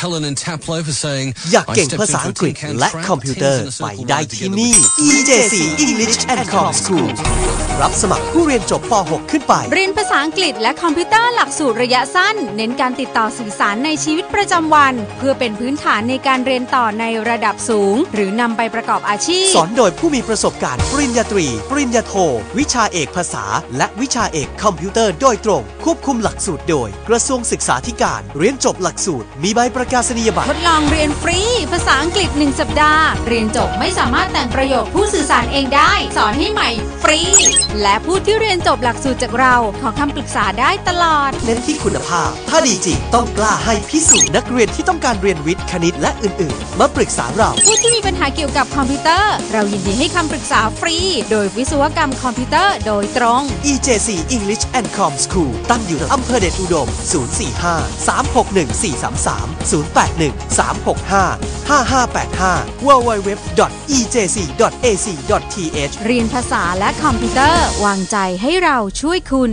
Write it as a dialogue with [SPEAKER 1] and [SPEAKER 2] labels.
[SPEAKER 1] Helen in Taplow for saying
[SPEAKER 2] อยาก
[SPEAKER 1] "I
[SPEAKER 2] เก่ง
[SPEAKER 1] stepped
[SPEAKER 2] ภาษา
[SPEAKER 1] into a
[SPEAKER 2] อังกฤษ
[SPEAKER 1] tin can
[SPEAKER 2] และ
[SPEAKER 1] trap,
[SPEAKER 2] คอมพิวเตอร์
[SPEAKER 1] tins in a
[SPEAKER 2] ไป
[SPEAKER 1] circle
[SPEAKER 2] ได้
[SPEAKER 1] rolled
[SPEAKER 2] ที่
[SPEAKER 1] together
[SPEAKER 2] นี่
[SPEAKER 1] with-
[SPEAKER 2] EJC English and Com School รับสมัครผู้เรียนจบป .6 ขึ้นไป
[SPEAKER 3] เรียนภาษาอังกฤษและคอมพิวเตอร์หลักสูตรระยะสั้น เน้นการติดต่อสื่อสารในชีวิตประจำวัน เพื่อเป็นพื้นฐานในการเรียนต่อในระดับสูง หรือนำไปประกอบอาชีพ
[SPEAKER 2] สอนโดยผู้มีประสบการณ์ปริญญาตรี ปริญญาโท วิชาเอกภาษา และวิชาเอกคอมพิวเตอร์โดยตรง ควบคุมหลักสูตรโดย กระทรวงศึกษาธิการ เรียนจบหลักสูตร มีใบประกาศนียบัต
[SPEAKER 3] ท
[SPEAKER 2] ร
[SPEAKER 3] ดลองเรียนฟรี ภาษาอังกฤษ 1 สัปดาห์ เรียนจบไม่สามารถแต่งประโยคผู้สื่อสารเองได้ สอนให้ใหม่ฟรี และผู้ที่เรียนจบหลักสูตรจากเรา ขอคำปรึกษาได้ตลอด
[SPEAKER 2] เน้นที่คุณภาพ ถ้าดีจริงต้องกล้าให้พิสูจน์นักเรียนที่ต้องการเรียนวิทย์คณิตและอื่นๆ มาปรึกษาเรา
[SPEAKER 3] ผู้ที่มีปัญหาเกี่ยวกับคอมพิวเตอร์ เรายินดีให้คำปรึกษาฟรี โดยวิศวกรรมคอมพิวเตอร์โดยตรง
[SPEAKER 2] EJC English and Com School ตั้งอยู่อำเภอเดชอุดม 045 361 433 081 365 5585 www.ejc.ac.th
[SPEAKER 3] เรียนภาษาและคอมพิวเตอร์วางใจให้เราช่วยคุณ